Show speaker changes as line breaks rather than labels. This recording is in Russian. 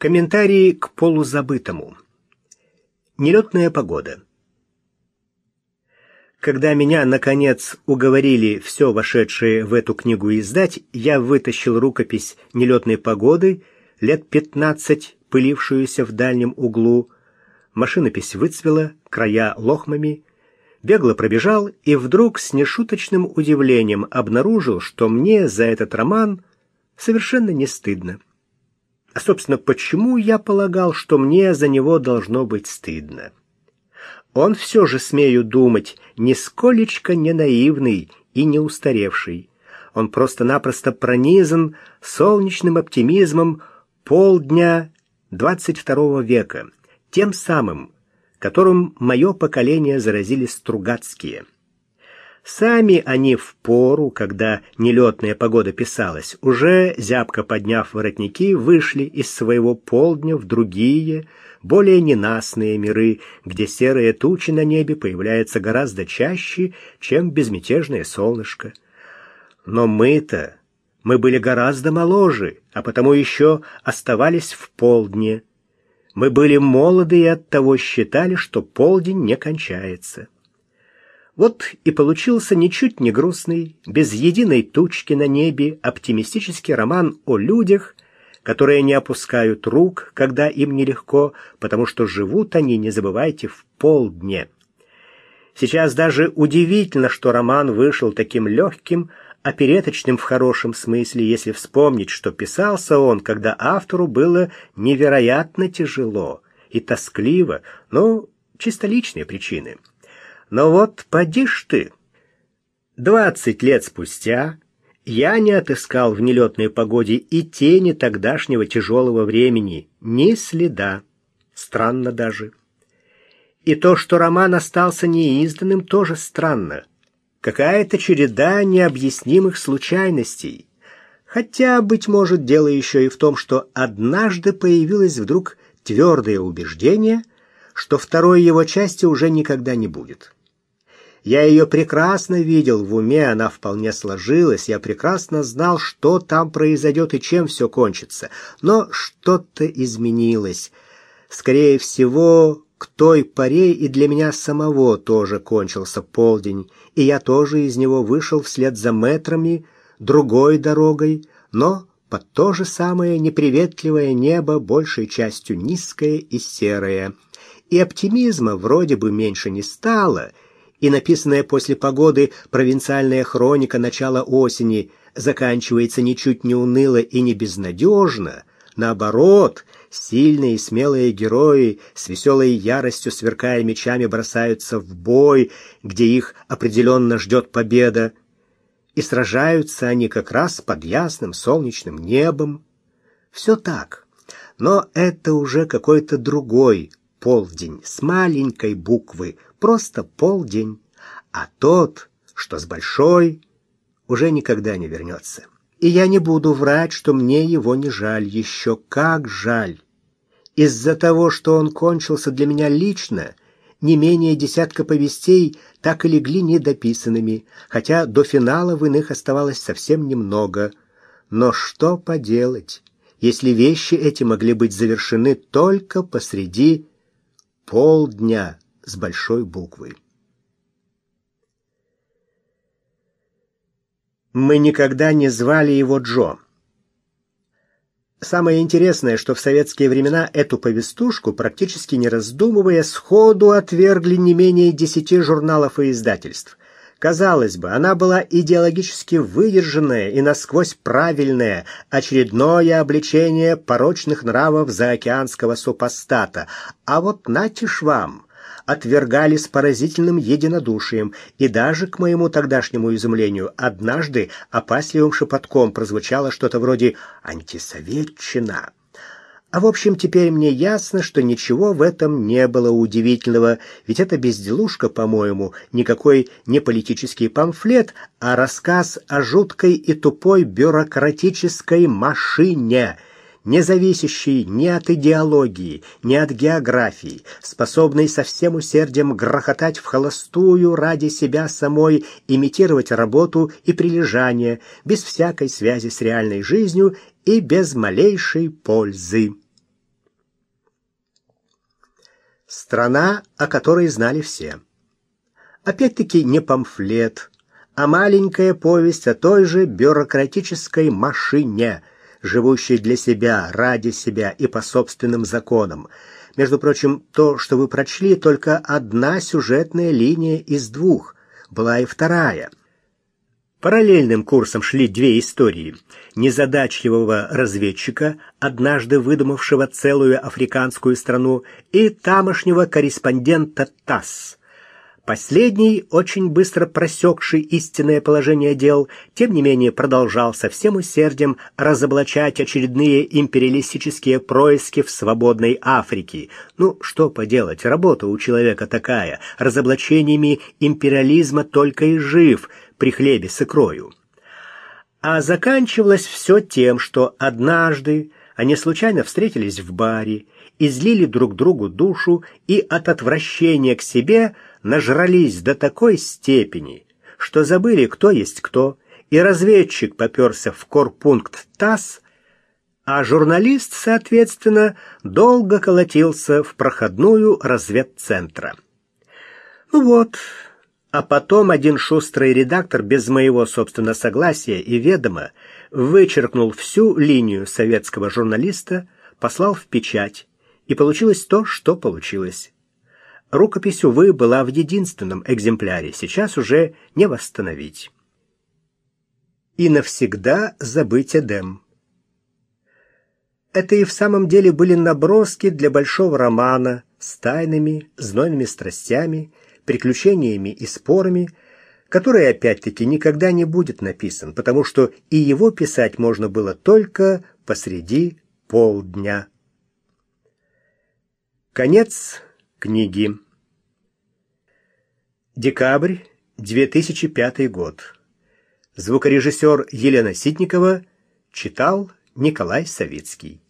Комментарии к полузабытому. Нелетная погода. Когда меня, наконец, уговорили все вошедшее в эту книгу издать, я вытащил рукопись нелетной погоды, лет пятнадцать, пылившуюся в дальнем углу. Машинопись выцвела, края лохмами. Бегло пробежал и вдруг с нешуточным удивлением обнаружил, что мне за этот роман совершенно не стыдно. А, собственно, почему я полагал, что мне за него должно быть стыдно? Он все же, смею думать, нисколечко не наивный и не устаревший. Он просто-напросто пронизан солнечным оптимизмом полдня 22 века, тем самым, которым мое поколение заразили Стругацкие. Сами они в пору, когда нелетная погода писалась, уже, зябко подняв воротники, вышли из своего полдня в другие, более ненастные миры, где серые тучи на небе появляются гораздо чаще, чем безмятежное солнышко. Но мы-то, мы были гораздо моложе, а потому еще оставались в полдне. Мы были молоды и оттого считали, что полдень не кончается. Вот и получился ничуть не грустный, без единой тучки на небе оптимистический роман о людях, которые не опускают рук, когда им нелегко, потому что живут они, не забывайте, в полдне. Сейчас даже удивительно, что роман вышел таким легким, опереточным в хорошем смысле, если вспомнить, что писался он, когда автору было невероятно тяжело и тоскливо, но чисто личные причины. Но вот поди ж ты. Двадцать лет спустя я не отыскал в нелетной погоде и тени тогдашнего тяжелого времени, ни следа. Странно даже. И то, что роман остался неизданным, тоже странно. Какая-то череда необъяснимых случайностей. Хотя, быть может, дело еще и в том, что однажды появилось вдруг твердое убеждение, что второй его части уже никогда не будет. Я ее прекрасно видел в уме, она вполне сложилась, я прекрасно знал, что там произойдет и чем все кончится. Но что-то изменилось. Скорее всего, к той поре и для меня самого тоже кончился полдень, и я тоже из него вышел вслед за метрами, другой дорогой, но под то же самое неприветливое небо, большей частью низкое и серое. И оптимизма вроде бы меньше не стало — и написанная после погоды провинциальная хроника начала осени заканчивается ничуть не уныло и не безнадежно, наоборот, сильные и смелые герои с веселой яростью сверкая мечами бросаются в бой, где их определенно ждет победа, и сражаются они как раз под ясным солнечным небом. Все так, но это уже какой-то другой полдень с маленькой буквы, просто полдень, а тот, что с большой, уже никогда не вернется. И я не буду врать, что мне его не жаль, еще как жаль. Из-за того, что он кончился для меня лично, не менее десятка повестей так и легли недописанными, хотя до финала в иных оставалось совсем немного. Но что поделать, если вещи эти могли быть завершены только посреди полдня с большой буквы. Мы никогда не звали его Джо. Самое интересное, что в советские времена эту повестушку, практически не раздумывая, сходу отвергли не менее десяти журналов и издательств. Казалось бы, она была идеологически выдержанная и насквозь правильная, очередное обличение порочных нравов заокеанского супостата. А вот натишь вам, отвергали с поразительным единодушием, и даже, к моему тогдашнему изумлению, однажды опасливым шепотком прозвучало что-то вроде «антисоветчина». А в общем, теперь мне ясно, что ничего в этом не было удивительного, ведь это безделушка, по-моему, никакой не политический памфлет, а рассказ о жуткой и тупой бюрократической машине, не зависящей ни от идеологии, ни от географии, способной со всем усердием грохотать в холостую ради себя самой, имитировать работу и прилежание, без всякой связи с реальной жизнью и без малейшей пользы. Страна, о которой знали все. Опять-таки не памфлет, а маленькая повесть о той же бюрократической машине, живущей для себя, ради себя и по собственным законам. Между прочим, то, что вы прочли, только одна сюжетная линия из двух. Была и вторая. Параллельным курсом шли две истории. Незадачливого разведчика, однажды выдумавшего целую африканскую страну, и тамошнего корреспондента ТАСС, Последний, очень быстро просекший истинное положение дел, тем не менее продолжал со всем усердием разоблачать очередные империалистические происки в свободной Африке. Ну, что поделать, работа у человека такая, разоблачениями империализма только и жив при хлебе с икрою. А заканчивалось все тем, что однажды они случайно встретились в баре, излили друг другу душу и от отвращения к себе – нажрались до такой степени, что забыли, кто есть кто, и разведчик поперся в корпункт ТАСС, а журналист, соответственно, долго колотился в проходную разведцентра. Ну вот, а потом один шустрый редактор без моего, собственно, согласия и ведома вычеркнул всю линию советского журналиста, послал в печать, и получилось то, что получилось. Рукопись, увы, была в единственном экземпляре, сейчас уже не восстановить. И навсегда забыть Эдем. Это и в самом деле были наброски для большого романа с тайными, знойными страстями, приключениями и спорами, который опять-таки никогда не будет написан, потому что и его писать можно было только посреди полдня. Конец книги. Декабрь 2005 год. Звукорежиссер Елена Ситникова читал Николай Савицкий.